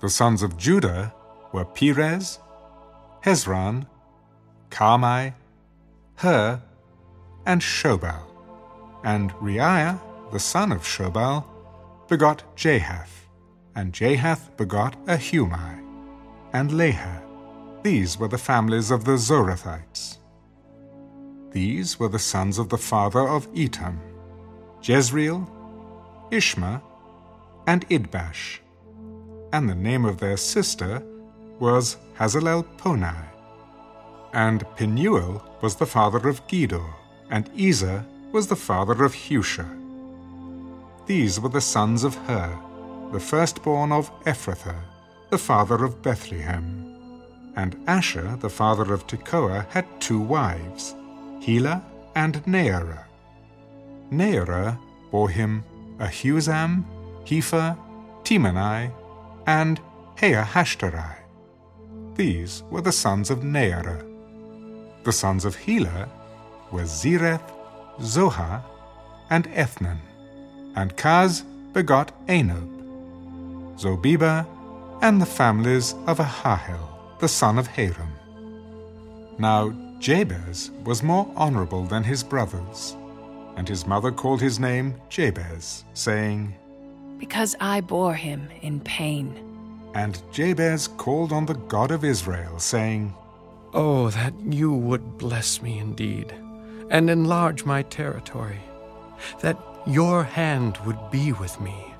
The sons of Judah were Perez, Hezron, Carmi, Hur, and Shobal. And Reaiah, the son of Shobal, begot Jahath, and Jahath begot Ahumai, and Lahad. These were the families of the Zorathites. These were the sons of the father of Etam, Jezreel, Ishma, and Idbash. And the name of their sister was Hazelel Ponai. And Penuel was the father of Gedor, and Ezer was the father of Hushah. These were the sons of Hur, the firstborn of Ephrathah, the father of Bethlehem. And Ashhur, the father of Tekoa, had two wives, Helah and Naarah. Naarah bore him Ahuzzam, Hepher, Temeni, and Haahashtari. These were the sons of Naarah. The sons of Helah were Zereth, Zohar, and Ethnan. And Koz begot Anub, Zobebah, and the families of Aharhel, the son of Harum. Now Jabez was more honorable than his brothers, and his mother called his name Jabez, saying, Because I bore him in pain. And Jabez called on the God of Israel, saying, Oh, that you would bless me indeed, and enlarge my territory, that your hand would be with me,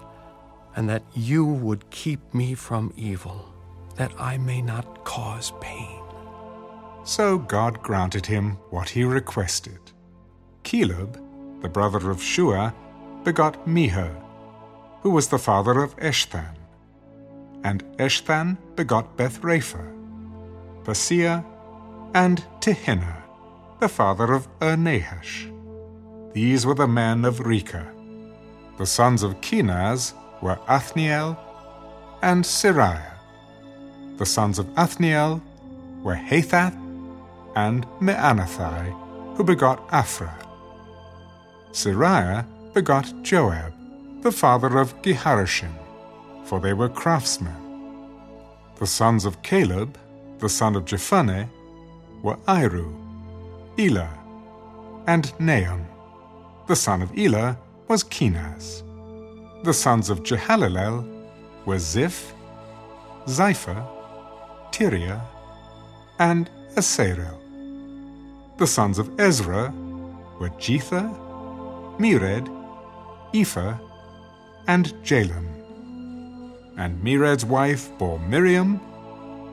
and that you would keep me from evil, that I may not cause pain. So God granted him what he requested. Caleb, the brother of Shuhah, begot Mehir, who was the father of Eshton. And Eshton begot Beth-Rapha, Paseah, and Tehinnah, the father of Ir-Nahash. These were the men of Rechah. The sons of Kenaz were Othniel and Seraiah. The sons of Othniel were Hathath and Meonothai, who begot Ophrah. Seraiah begot Joab, the father of Ge Harashim, for they were craftsmen. The sons of Caleb, the son of Jephunneh, were Iru, Elah, and Nahum. The son of Elah was Kenaz. The sons of Jehallelel were Ziph, Ziphah, Tiria, and Asarel. The sons of Ezrah were Jether, Mered, Epher, and Jalon. And Mered's wife bore Miriam,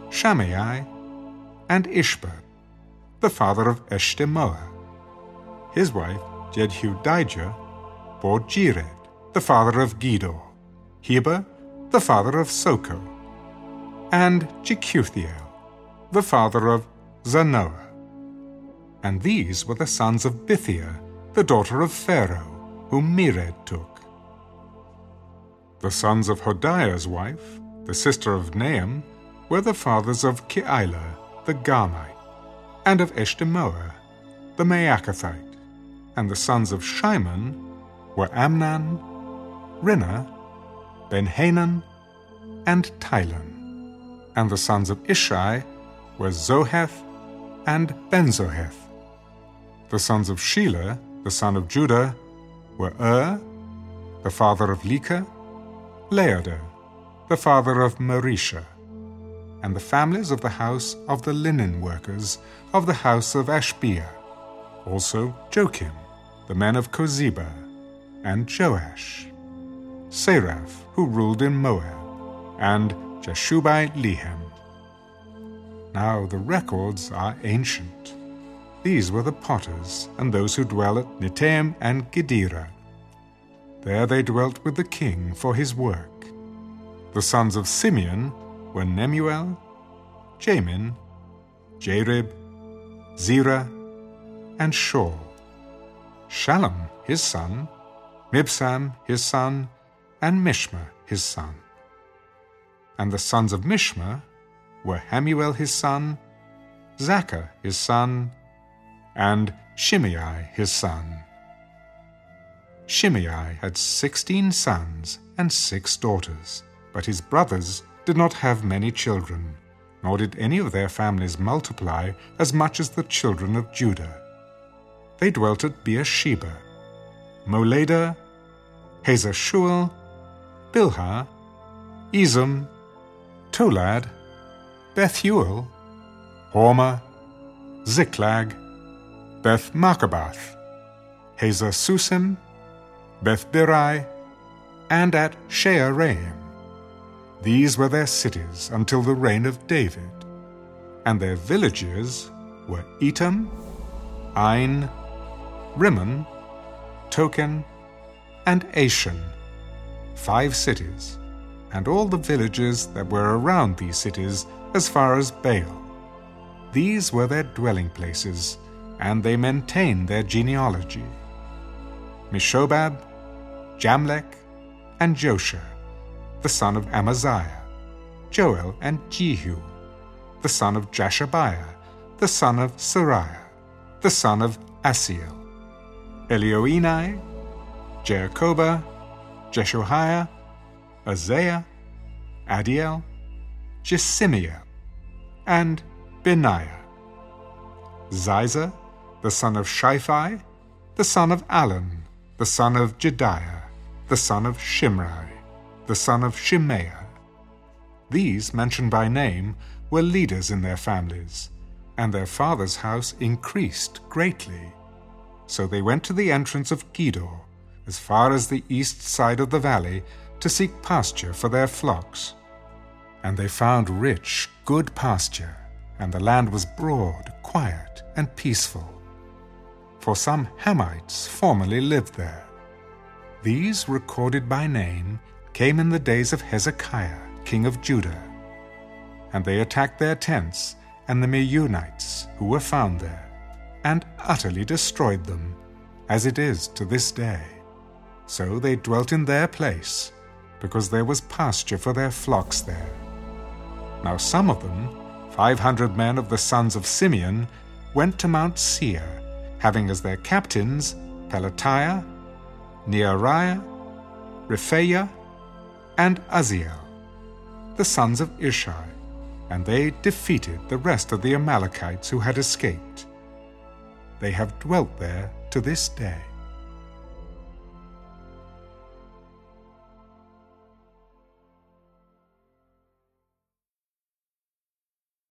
Shammai, and Ishbak, the father of Eshtemoa. His wife, Jehudijah, bore Jered, the father of Gedor, Heber, the father of Sochoh, and Jekuthiel, the father of Zanoah. And these were the sons of Bithiah, the daughter of Pharaoh, whom Mered took. The sons of Hodiah's wife, the sister of Naham, were the fathers of Keilah, the Garmite, and of Eshtemoa, the Maachathite. And the sons of Shimon were Amnon, Rinnah, Ben-Hanan, and Tilon. And the sons of Ishai were Zoheth and Ben-Zoheth. The sons of Shelah, the son of Judah, were Ur, the father of Lecah, Laadah, the father of Mareshah, and the families of the house of the linen workers of the house of Ashbea, also Jokim, the men of Chozeba, and Joash, Saraph, who ruled in Moab, and Jashubi-Lehem. Now the records are ancient. These were the potters and those who dwell at Netaim and Gederah. There they dwelt with the king for his work. The sons of Simeon were Nemuel, Jamin, Jarib, Zerah, and Shaul. Shallum his son, Mibsam his son, and Mishma his son. And the sons of Mishma were Hamuel his son, Zacchur his son, and Shimei his son. Shimei had sixteen sons and six daughters, but his brothers did not have many children, nor did any of their families multiply as much as the children of Judah. They dwelt at Beersheba, Moladah, Hazar Shual, Bilhah, Ezem, Tolad, Bethuel, Hormah, Ziklag, Beth Marcaboth, Hazar Susim, Beth Biri, and at Shaaraim. These were their cities until the reign of David, and their villages were Etam, Ain, Rimmon, Tochen, and Ashan, five cities, and all the villages that were around these cities as far as Baal. These were their dwelling places, and they maintained their genealogy. Meshobab, Jamlech, and Joshua, the son of Amaziah, Joel and Jehu, the son of Joshibiah, the son of Seraiah, the son of Asiel, Elioenai, Jaakobah, Jeshohaiah, Azariah, Adiel, Jesimiel, and Benaiah. Ziza, the son of Shiphi, the son of Allon, the son of Jedaiah, the son of Shimri, the son of Shemaiah. These, mentioned by name, were leaders in their families, and their father's house increased greatly. So they went to the entrance of Gedor, as far as the east side of the valley, to seek pasture for their flocks. And they found rich, good pasture, and the land was broad, quiet, and peaceful. For some Hamites formerly lived there. These, recorded by name, came in the days of Hezekiah, king of Judah. And they attacked their tents and the Meunites who were found there, and utterly destroyed them, as it is to this day. So they dwelt in their place, because there was pasture for their flocks there. Now some of them, five hundred men of the sons of Simeon, went to Mount Seir, having as their captains Pelatiah, Neariah, Rephaiah, and Uzziel, the sons of Ishai, and they defeated the rest of the Amalekites who had escaped. They have dwelt there to this day.